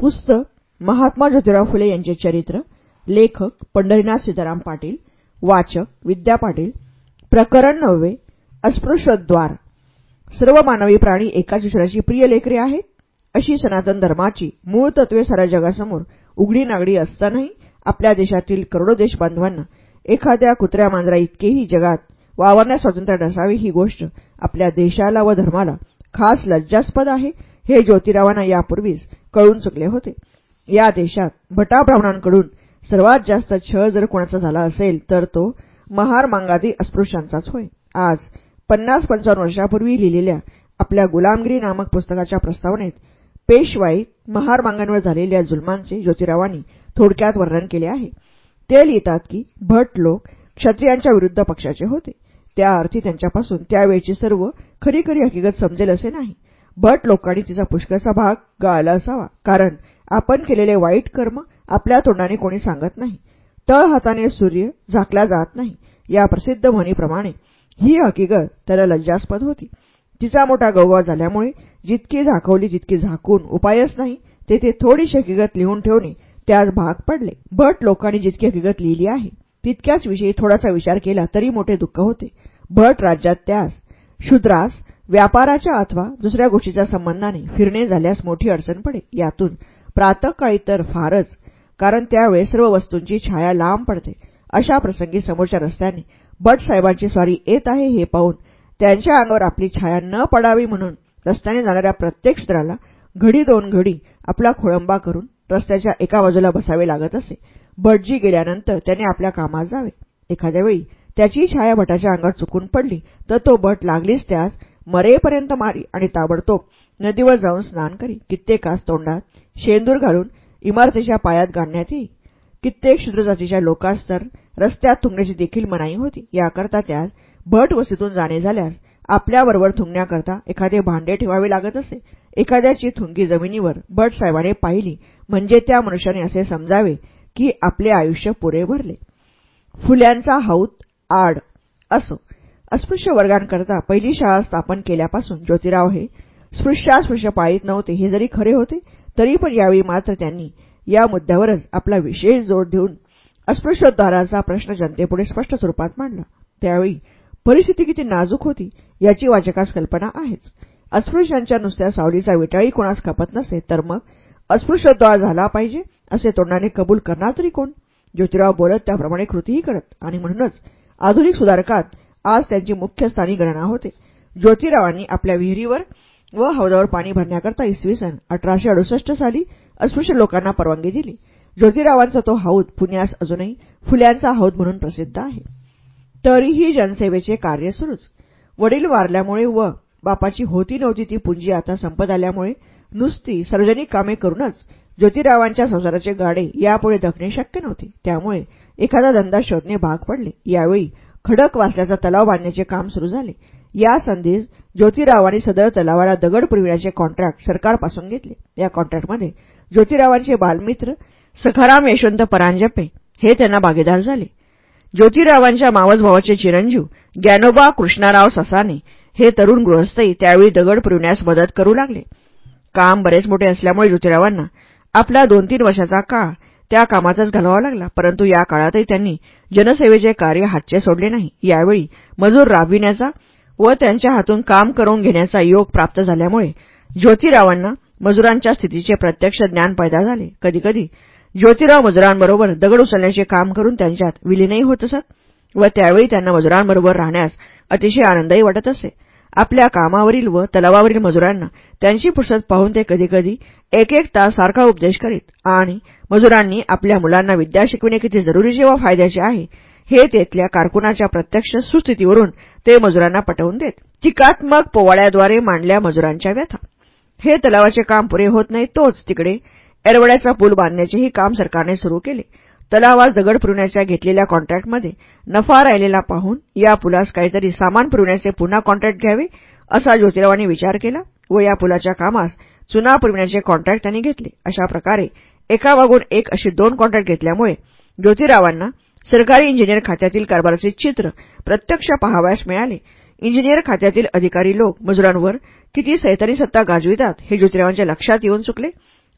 पुस्तक महात्मा ज्योतिराव फुले यांचे चरित्र लेखक पंढरीनाथ सीताराम पाटील वाचक विद्या पाटील प्रकरण नववे अस्पृश्यद्वार. सर्व मानवी प्राणी एकाच ईश्वराची प्रिय लेकरे आहेत. अशी सनातन धर्माची मूळ तत्वे साऱ्या जगासमोर उघडी नागडी असतानाही आपल्या देशातील करोडो देशबांधवांना एखाद्या कुत्र्या मांजरा इतकेही जगात वावरण्यास स्वातंत्र्य नसावे ही गोष्ट आपल्या देशाला व धर्माला खास लज्जास्पद आहे. हे ज्योतिरावांना यापूर्वीच कळून चुकले होते. या देशात भटा ब्राह्मणांकडून सर्वात जास्त छळ जर कोणाचा झाला असेल तर तो महार मांगादी अस्पृश्यांचाच होय. आज पन्नास पंचावन्न वर्षापूर्वी लिहिलेल्या आपल्या गुलामगिरी नामक पुस्तकाच्या प्रस्तावनेत पेशवाईत महार मांगांवर झालेल्या जुलमांचे ज्योतिरावांनी थोडक्यात वर्णन केले आहे. ते लिहितात की भट लोक क्षत्रियांच्या विरुद्ध पक्षाचे होते. त्या अर्थी त्यांच्यापासून त्यावेळची सर्व खरी खरी हकीकत समजेल असे नाही. भट लोकांनी तिचा पुष्कळचा भाग गाळला असावा. कारण आपण केलेले वाईट कर्म आपल्या तोंडाने कोणी सांगत नाही. तळ हाताने सूर्य झाकला जात नाही. या प्रसिद्ध म्हणीप्रमाणे ही हकीकत त्याला लज्जास्पद होती. तिचा मोठा गौवा झाल्यामुळे जितकी झाकवली जितकी झाकून उपायच नाही तेथे थोडीशी हकीकत लिहून ठेवणे त्यास भाग पडले. भट लोकांनी जितकी हकीकत लिहिली आहे तितक्याच विषयी थोडासा विचार केला तरी मोठे दुःख होते. भट राज्यात त्यास शूद्रास व्यापाराच्या अथवा दुसऱ्या गोष्टीच्या संबंधाने फिरणे झाल्यास मोठी अडचण पडे यातून प्रातकाळी तर फारच कारण त्यावेळी सर्व वस्तूंची छाया लांब पडते. अशा प्रसंगी समोरच्या रस्त्याने भट साहेबांची स्वारी येत आहे हे पाहून त्यांच्या अंगावर आपली छाया न पडावी म्हणून रस्त्याने जाणाऱ्या प्रत्येक शूद्राला घडी दोन घडी आपला खोळंबा करून रस्त्याच्या एका बाजूला बसावे लागत असे. भटजी गेल्यानंतर त्याने आपल्या कामात जावे. एखाद्या वेळी त्याची छाया भटाच्या अंगावर चुकून पडली तर तो भट लागलीच त्यास मरेपर्यंत मारी आणि ताबडतोब नदीवर जाऊन स्नान करी. कित्येकास तोंडात शेंदूर घालून इमारतीच्या पायात गाडण्यात येई. कित्येक शूद्रजातीच्या लोकांस तर रस्त्यात थुंकण्याची देखील मनाई होती. याकरता त्यास भट वस्तीतून जाणे झाल्यास आपल्याबरोबर थुंकण्याकरता एखादे भांडे ठेवावे लागत असे. एखाद्याची थुंकी जमिनीवर भट साहेबाने पाहिली. म्हणजे त्या मनुष्याने असे समजावे की आपले आयुष्य पुरे भरले. फुल्यांचा हौत आड असो. अस्पृश्य वर्गांकरता पहिली शाळा स्थापन केल्यापासून ज्योतिराव हे स्पृश्यास्पृश्य पाळीत नव्हते हे जरी खरे होते तरी पण यावेळी मात्र त्यांनी या मुद्द्यावरच आपला विशेष जोर देऊन अस्पृश्योद्धाराचा प्रश्न जनतेपुढे स्पष्ट स्वरूपात मांडला. त्यावेळी परिस्थिती किती नाजूक होती याची वाचकास कल्पना आहेच. अस्पृश्यांच्या नुसत्या सावलीचा विटाळी कोणास खपत नसे तर मग अस्पृश्योद्धार झाला पाहिजे असे तोंडाने कबूल करणार तरी कोण? ज्योतिराव बोलत त्याप्रमाणे कृतीही करत आणि म्हणूनच आधुनिक सुधारकात आज त्यांची मुख्य स्थानी गणना होते. ज्योतिरावांनी आपल्या विहिरीवर व हौदावर पाणी भरण्याकरता इसवी सन अठराशे अडुसष्ट साली अस्पृश्य लोकांना परवानगी दिली. ज्योतिरावांचा तो हौद पुण्यास अजूनही फुल्यांचा हौद म्हणून प्रसिद्ध आहे. तरीही जनसेवेचे कार्य सुरूच. वडील वारल्यामुळे व बापाची होती नव्हती ती पुंजी आता संपत आल्यामुळे नुसती सार्वजनिक कामे करूनच ज्योतिरावांच्या संसाराचे गाडे यापुढे दखणे शक्य नव्हते. त्यामुळे एखादा धंदा शोधणे भाग पडले. यावेळी खडक वाचल्याचा तलाव बांधण्याचे काम सुरू झाले. या संधीस ज्योतिरावांनी सदर तलावाला दगड पुरविण्याचे कॉन्ट्रॅक्ट सरकारपासून घेतले. या कॉन्ट्रॅक्टमध्ये ज्योतिरावांचे बालमित्र सखाराम यशवंत परांजपे हे त्यांना भागीदार झाले. ज्योतिरावांच्या मावस भावाचे चिरंजीव ज्ञानोबा कृष्णाराव ससाने हे तरुण गृहस्थही त्यावेळी दगड पुरविण्यास मदत करू लागले. काम बरेच मोठे असल्यामुळे ज्योतिरावांना आपला दोन तीन वर्षाचा काळ त्या कामातच घालवावा लागला. परंतु या काळातही त्यांनी जनसेवेचे कार्य हातचे सोडले नाही. यावेळी मजूर राबविण्याचा व त्यांच्या हातून काम करून घेण्याचा योग प्राप्त झाल्यामुळे ज्योतिरावांना मजुरांच्या स्थितीचे प्रत्यक्ष ज्ञान पैदा झाले. कधीकधी ज्योतिराव मजुरांबरोबर दगड उचलण्याचे काम करून त्यांच्यात विलीनही होत असत व त्यावेळी त्यांना मजुरांबरोबर राहण्यास अतिशय आनंदही वाटत असे. आपल्या कामावरील व तलावावरील मजुरांना त्यांची फुरसत पाहून ते कधीकधी एक एक तास सारखा उपदेश करीत. आणि मजुरांनी आपल्या मुलांना विद्या शिकविणे किती जरुरीचे व फायद्याचे आहे हे तेथल्या कारकुनाच्या प्रत्यक्ष सुस्थितीवरून ते मजुरांना पटवून देत. टीकात्मक पोवाड्याद्वारे मांडल्या मजुरांच्या व्यथा. हे तलावाचे काम पुरे होत नाही तोच तिकडे एरवड्याचा पूल बांधण्याचेही काम सरकारने सुरू केले. तलावास दगड पुरवण्याच्या घेतलेल्या कॉन्ट्रॅक्टमध्ये नफा राहिलेला पाहून या पुलास काहीतरी सामान पुरवण्याचे पुन्हा कॉन्ट्रॅक्ट घ्यावे असा ज्योतिरावांनी विचार केला व या पुलाच्या कामास चुना पुरविण्याचे कॉन्ट्रॅक्ट त्यांनी घेतले. अशा प्रकारे एका वागून एक अशी दोन कॉन्ट्रॅक्ट घेतल्यामुळे ज्योतिरावांना सरकारी इंजिनियर खात्यातील कारभाराचे चित्र प्रत्यक्ष पहावयास मिळाले. इंजिनियर खात्यातील अधिकारी लोक मजुरांवर किती सैतानी सत्ता गाजवितात हे ज्योतिरावांच्या लक्षात येऊन चुकले.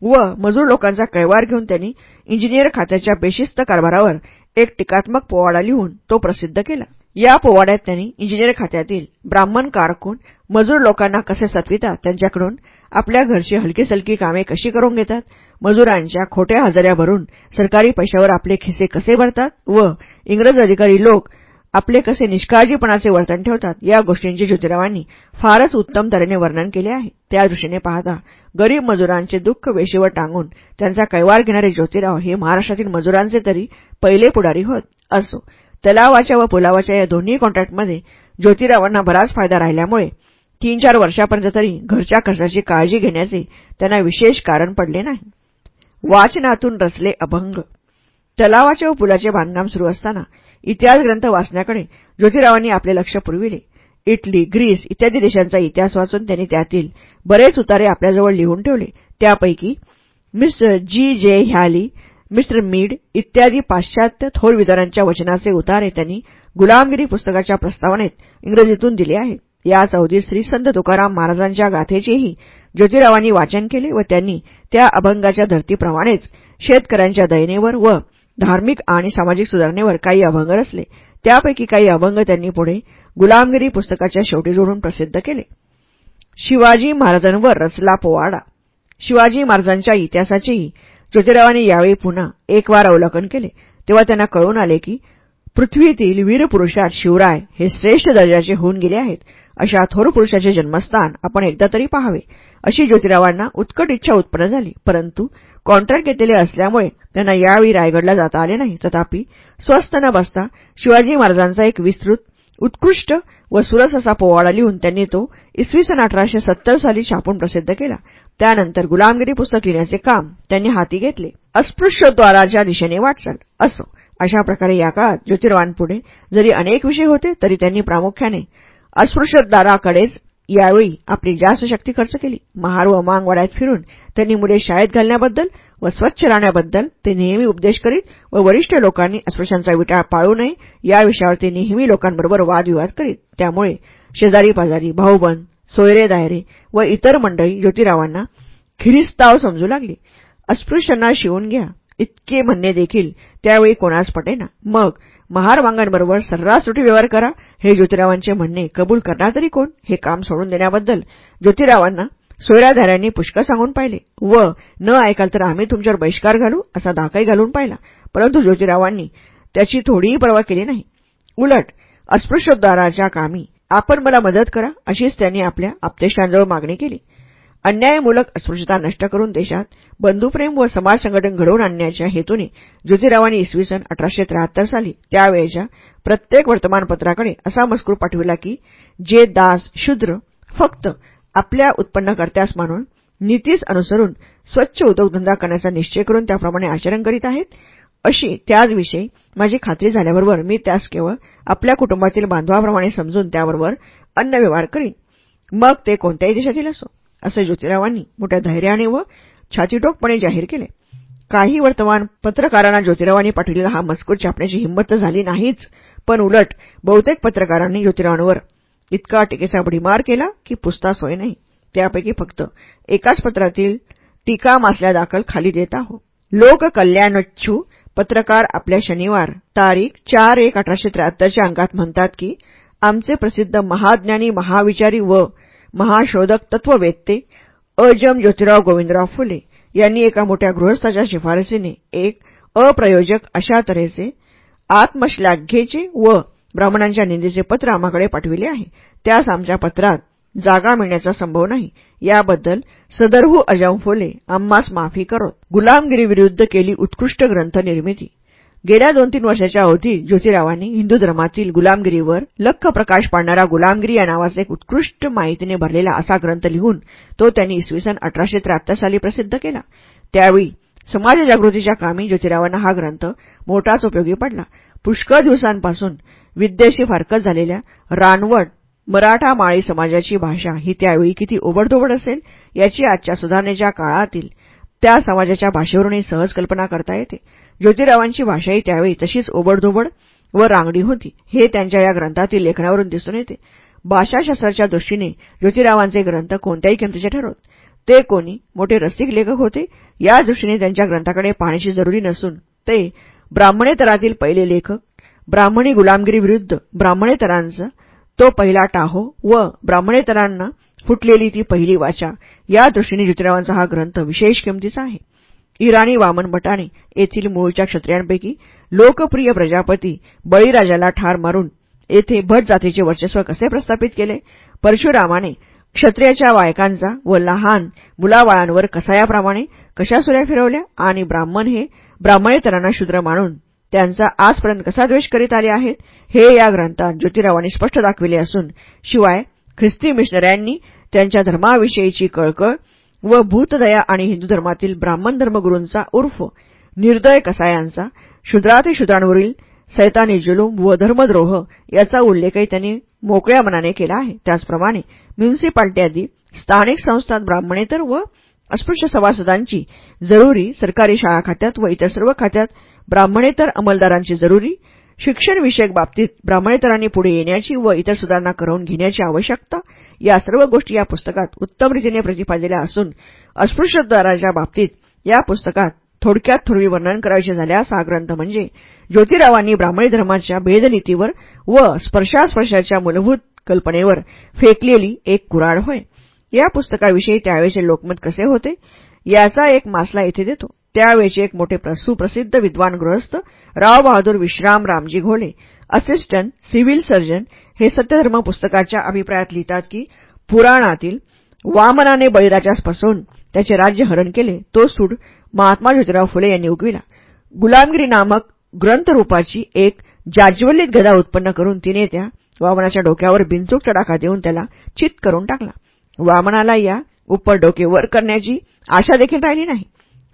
व मजूर लोकांचा कैवार घेऊन त्यांनी इंजिनियर खात्याच्या बेशिस्त कारभारावर एक टीकात्मक पोवाडा लिहून तो प्रसिद्ध केला. या पोवाड्यात त्यांनी इंजिनियर खात्यातील ब्राह्मण कारकून मजूर लोकांना कसे सत्वितात त्यांच्याकडून आपल्या घरची हलकी सलकी कामे कशी करून घेतात? मजुरांच्या खोट्या हजऱ्या भरून सरकारी पैशावर आपले खिसे कसे भरतात? व इंग्रज अधिकारी लोक आपले कसे निष्काळजीपणाचे वर्तन ठेवतात या गोष्टींचे ज्योतिरावांनी फारच उत्तम तऱ्हेने वर्णन केले आहे. त्या दृष्टीने पाहता गरीब मजुरांचे दुःख वेशीवर टांगून त्यांचा कैवार घेणारे ज्योतिराव हे महाराष्ट्रातील मजुरांचे तरी पहिले पुढारी होत असो. तलावाच्या व पुलावाच्या या दोन्ही कॉन्ट्रॅक्टमध्ये ज्योतिरावांना बराच फायदा राहिल्यामुळे तीन चार वर्षापर्यंत तरी घरच्या खर्चाची काळजी घेण्याचे त्यांना विशेष कारण पडले नाही. वाचनातून रचले अभंग. तलावाचे व पुलाचे बांधकाम सुरू असताना इतिहास ग्रंथ वाचण्याकडे ज्योतिरावांनी आपले लक्ष पुरविले. इटली ग्रीस इत्यादी देशांचा इतिहास वाचून त्यांनी त्यातील बरेच उतारे आपल्याजवळ लिहून ठेवले. त्यापैकी मिस्टर जी जे ह्याली मिस्टर मीड इत्यादी पाश्चात्य थोर विधानांच्या वचनाचे उतारे त्यांनी गुलामगिरी पुस्तकाच्या प्रस्तावनेत इंग्रजीतून दिले आहेत. या अवधीत श्री संत तुकाराम महाराजांच्या गाथेचेही ज्योतिरावांनी वाचन केले व त्यांनी त्या अभंगाच्या धर्तीप्रमाणेच शेतकऱ्यांच्या दयनेवर व धार्मिक आणि सामाजिक सुधारणेवर काही अभंग रचले. त्यापैकी काही अभंग त्यांनी पुढे गुलामगिरी पुस्तकाच्या शेवटी जोडून प्रसिद्ध केले. शिवाजी महाराजांवर रचला पोवाडा. शिवाजी महाराजांच्या इतिहासाचेही ज्योतिरावांनी यावेळी पुन्हा एक वार अवलोकन केले. तेव्हा त्यांना कळून आले की पृथ्वीतील वीरपुरुषात शिवराय हे श्रेष्ठ दर्जाचे होऊन गेले आहेत. अशा थोर पुरुषाचे जन्मस्थान आपण एकदा तरी पाहावे. अशी ज्योतिरावांना उत्कट इच्छा उत्पन्न झाली. परंतु कॉन्ट्रॅक्ट घेतलेले असल्यामुळे त्यांना यावेळी रायगडला जाता आले नाही. तथापि स्वस्त न बसता शिवाजी महाराजांचा एक विस्तृत उत्कृष्ट व सुरस असा पोवाडा लिहून त्यांनी तो इसवी सन अठराशे सत्तर साली छापून प्रसिद्ध केला. त्यानंतर गुलामगिरी पुस्तक लिहिण्याचे काम त्यांनी हाती घेतले. अस्पृश्यद्वाराच्या दिशेने वाटचाल. असो. अशा प्रकारे या काळात ज्योतिर्वांपुढे जरी अनेक विषय होते तरी त्यांनी प्रामुख्याने अस्पृश्यदाराकडेच यावेळी आपली जास्त शक्ती खर्च केली. महार व मांगवाड्यात फिरून त्यांनी मुले शाळेत घालण्याबद्दल व स्वच्छ राहण्याबद्दल ते नेहमी उपदेश करीत व वरिष्ठ लोकांनी अस्पृश्यांचा विटाळ पाळू नये या विषयावर ते नेहमी लोकांबरोबर वादविवाद करीत. त्यामुळे शेजारी पाजारी भाऊबंद सोयरे दायरे व इतर मंडळी ज्योतिरावांना खिरिस्ताव समजू लागली. अस्पृश्यांना शिवून घ्या. इतके म्हणणे देखील त्यावेळी कोणास पटेना. मग महारवांगांबरोबर सर्रास सुटी व्यवहार करा. हे ज्योतिरावांचे म्हणणे कबूल करणार तरी कोण? हे काम सोडून देण्याबद्दल ज्योतिरावांना सोयराधाऱ्यांनी पुष्कळ सांगून पाहिले. व न ऐकाल तर आम्ही तुमच्यावर बहिष्कार घालू असा धाकाही घालून पाहिला. परंतु ज्योतिरावांनी त्याची थोडीही पर्वा केली नाही. उलट अस्पृश्योद्धाराच्या कामी आपण मला मदत करा अशीच त्यांनी आपल्या आपतेष्टांजवळ मागणी केली. अन्यायमूलक अस्पृश्यता नष्ट करून देशात बंधुप्रेम व समाज संघटन घडवून आणण्याच्या हेतूने ज्योतिरावांनी इसवी सन अठराशे त्र्याहत्तर साली त्यावेळच्या प्रत्येक वर्तमानपत्राकडे असा मजकूर पाठविला की जे दास शूद्र फक्त आपल्या उत्पन्नकर्त्यास मानून नीतीस अनुसरून स्वच्छ उद्योगधंदा करण्याचा निश्चय करून त्याप्रमाणे आचरण करीत आहेत अशी त्याचविषयी माझी खात्री झाल्याबरोबर मी त्यास केवळ आपल्या कुटुंबातील बांधवाप्रमाणे समजून त्याबरोबर अन्न व्यवहार करीन. मग ते कोणत्याही देशातील असो. असे ज्योतिरावांनी मोठ्या धैर्याने व छातीटोकपणे जाहीर केले. काही वर्तमान पत्रकारांना ज्योतिरावांनी पाठविलेला हा मजकूर छापण्याची हिंमत झाली नाहीच पण उलट बहुतेक पत्रकारांनी ज्योतिरावांवर इतका टीकेचा भडीमार केला की पुसता सोय नाही. त्यापैकी फक्त एकाच पत्रातील टीका मासल्यादाखल खाली देत आहो. लोककल्याणच्छू पत्रकार आपल्या शनिवार तारीख चार एक अठराशे त्र्याहत्तरच्या अंकात म्हणतात की आमचे प्रसिद्ध महाज्ञानी महाविचारी व महाशोधक तत्ववेत्ते अजम ज्योतिराव गोविंदराव फुले यांनी एका मोठ्या गृहस्थाच्या शिफारसीने एक अप्रयोजक अशा तऱ्हेचे आत्मश्लाघ्येचे व ब्राह्मणांच्या निंदेचे पत्र आम्हाकडे पाठविले आहे. त्यास आमच्या पत्रात जागा मिळण्याचा संभव नाही. याबद्दल सदरहू अजम फुले आम्हास माफी करोत गुलामगिरीविरुद्ध केली उत्कृष्ट ग्रंथ निर्मिती. गेल्या दोन तीन वर्षाच्या अवधीत ज्योतिरावांनी हिंदू धर्मातील गुलामगिरीवर लख प्रकाश पाडणारा गुलामगिरी या नावाचा एक उत्कृष्ट माहितीने भरलेला असा ग्रंथ लिहून तो त्यांनी इसवी सन अठराशे त्र्याहत्तर साली प्रसिद्ध केला. त्यावेळी समाजजागृतीच्या कामी ज्योतिरावांना हा ग्रंथ मोठाच उपयोगी पडला. पुष्कळ दिवसांपासून विद्येशी फारकत झालेल्या रानवट मराठा माळी समाजाची भाषा ही त्यावेळी किती ओबडधोबड असेल याची आजच्या सुधारणेच्या काळातील त्या समाजाच्या भाषेवरूनही सहज कल्पना करता येते. ज्योतिरावांची भाषाही त्यावेळी तशीच ओबडधोबड व रांगडी होती. हे त्यांच्या या ग्रंथातील लेखनावरून दिसून येते. भाषाशास्त्राच्या दृष्टीने ज्योतिरावांचे ग्रंथ कोणत्याही किमतीचे ठरवत. ते कोणी मोठे रसिक लेखक होते. या दृष्टीने त्यांच्या ग्रंथाकडे पाहण्याची जरुरी नसून ते ब्राह्मणेतरातील पहिले लेखक ब्राह्मणी गुलामगिरी विरुद्ध ब्राह्मणेतरांचा तो पहिला टाहो व ब्राह्मणेतरांना फुटलेली ती पहिली वाचा. या दृष्टीने ज्योतिरावांचा हा ग्रंथ विशेष किमतीचा आहे. इराणी वामन भटाने येथील मूळच्या क्षत्रियांपैकी लोकप्रिय प्रजापती बळीराजाला ठार मारून येथे भट जातीचे वर्चस्व कसे प्रस्थापित केले? परशुरामाने क्षत्रियाच्या बायकांचा व लहान मुलाबाळांवर कसायाप्रमाणे कशा सुऱ्या फिरवल्या? आणि ब्राह्मण हे ब्राह्मणेतरांना शूद्र मानून त्यांचा आजपर्यंत कसा द्वेष करीत आले आहेत? हे या ग्रंथात ज्योतिरावांनी स्पष्ट दाखविले असून शिवाय ख्रिस्ती मिशनऱ्यांनी त्यांच्या धर्माविषयीची कळकळ व भूतदया आणि हिंदू धर्मातील ब्राह्मण धर्मगुरूंचा उर्फ निर्दय कसायांचा शूद्रातिशूद्रांवरील सैतानी जुलूम व धर्मद्रोह याचा उल्लेखही त्यांनी मोकळ्या मनाने केला आहे. त्याचप्रमाणे म्युनिसिपालिटी आदी स्थानिक संस्थात ब्राह्मणेतर व अस्पृश्य सभासदांची जरुरी सरकारी शाळा खात्यात व इतर सर्व खात्यात ब्राह्मणेतर अंमलदारांची जरुरी शिक्षणविषयक बाबतीत ब्राह्मणेतरांनी पुढे येण्याची व इतर सुधारणा करून घेण्याची आवश्यकता या सर्व गोष्टी या पुस्तकात उत्तम रीतीने प्रतिपादिल्या असून अस्पृश्यदाराच्या बाबतीत या पुस्तकात थोडक्यात थोडवी वर्णन करायचे झाल्यास हा ग्रंथ म्हणजे ज्योतिरावांनी ब्राह्मणी धर्माच्या भेदनीतीवर व स्पर्शास्पर्शाच्या मूलभूत कल्पनेवर फेकलेली एक कुराड होय. या पुस्तकाविषयी त्यावेळेचे लोकमत कसे होते? याचा एक मासला येथे देतो. त्यावेळेचे एक मोठे सुप्रसिद्ध विद्वान गृहस्थ राव बहादूर विश्राम रामजी घोले असिस्टंट सिव्हिल सर्जन हे सत्यधर्म पुस्तकाच्या अभिप्रायात लिहितात की पुराणातील वामनाने बळीराजास फसवून त्याचे राज्य हरण केले तो सूड महात्मा ज्योतिराव फुले यांनी उगविला. गुलामगिरी नामक ग्रंथरूपाची एक जाज्वल्लित गदा उत्पन्न करून तिने त्या वामनाच्या डोक्यावर बिनचूक तडाखा देऊन त्याला चित करून टाकला. वामनाला या उपर डोके वर करण्याची आशा देखील राहिली नाही.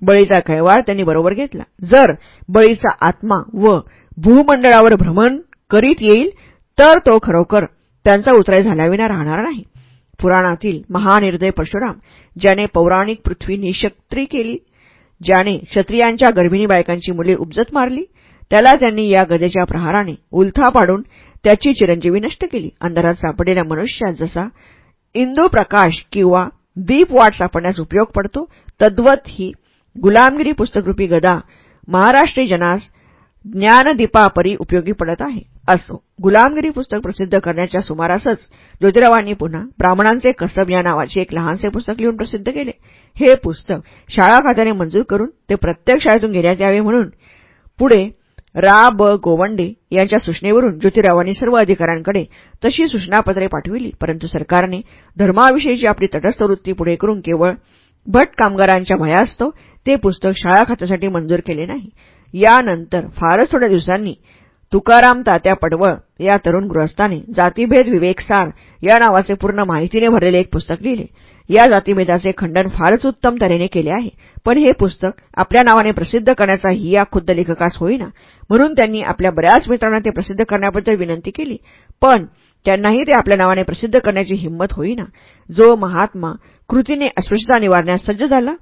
बळीचा कैवाळ त्यांनी बरोबर घेतला. जर बळीचा आत्मा व भूमंडळावर भ्रमण करीत येईल तर तो खरोखर त्यांचा उतराय झाल्याविना राहणार नाही. पुराणातील महानिर्दय परशुराम ज्याने पौराणिक पृथ्वी निशक्त्री केली ज्याने क्षत्रियांच्या गर्भिणी बायकांची मुले उपजत मारली त्याला त्यांनी या गदेच्या प्रहाराने उलथा पाडून त्याची चिरंजीवी नष्ट केली. अंधारात सापडलेल्या मनुष्यात जसा इंदू प्रकाश किंवा दीप वाट सापडण्यास उपयोग पडतो तद्वत ही गुलामगिरी पुस्तकरूपी गदा महाराष्ट्री जनास ज्ञानदीपापरी उपयोगी पडत आहे. असो गुलामगिरी पुस्तक प्रसिद्ध करण्याच्या सुमारासच ज्योतिरावांनी पुन्हा ब्राह्मणांचे कसब या नावाचे एक लहानसे पुस्तक लिहून प्रसिद्ध केले. हे पुस्तक शाळा खात्याने मंजूर करून ते प्रत्येक शाळेतून घेण्यात यावे म्हणून पुढे रा ब गोवंडे यांच्या सूचनेवरून ज्योतिरावांनी सर्व अधिकाऱ्यांकडे तशी सूचनापत्रे पाठविली परंतु सरकारने धर्माविषयीची आपली तटस्थ वृत्ती पुढे करून केवळ भट कामगारांच्या भयास्तव ते पुस्तक शाळा खात्यासाठी मंजूर केले नाही. यानंतर फारच थोड्या दिवसांनी तुकाराम तात्या पडवळ या तरुण गृहस्थाने जातीभेद विवेकसार या नावाचे पूर्ण माहितीने भरलेले एक पुस्तक लिहिले. या जातीभेदाचे खंडन फारच उत्तम तऱ्हेने केले आहे. पण हे पुस्तक आपल्या नावाने प्रसिद्ध करण्याचा हिया खुद्द लेखकास होईना. म्हणून त्यांनी आपल्या बऱ्याच मित्रांना ते प्रसिद्ध करण्याबद्दल विनंती केली. पण त्यांनाही ते आपल्या नावाने प्रसिद्ध करण्याची हिंमत होईना. जो महात्मा कृतीने अस्पृश्यता निवारण्यास सज्ज झाला.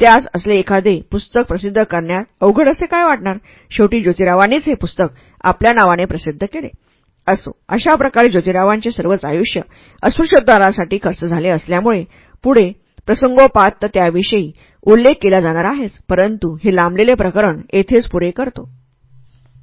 त्यास असले एखादे पुस्तक प्रसिद्ध करण्यात अवघड असे काय वाटणार? शेवटी ज्योतिरावांनीच हे पुस्तक आपल्या नावाने प्रसिद्ध केले. असो अशा प्रकारे ज्योतिरावांचे सर्वच आयुष्य अस्पृश्योद्धारासाठी खर्च झाले असल्यामुळे पुढे प्रसंगोपात त्याविषयी उल्लेख केला जाणार आहेच परंतु हे लांबलेले प्रकरण येथेच पुरे करतो.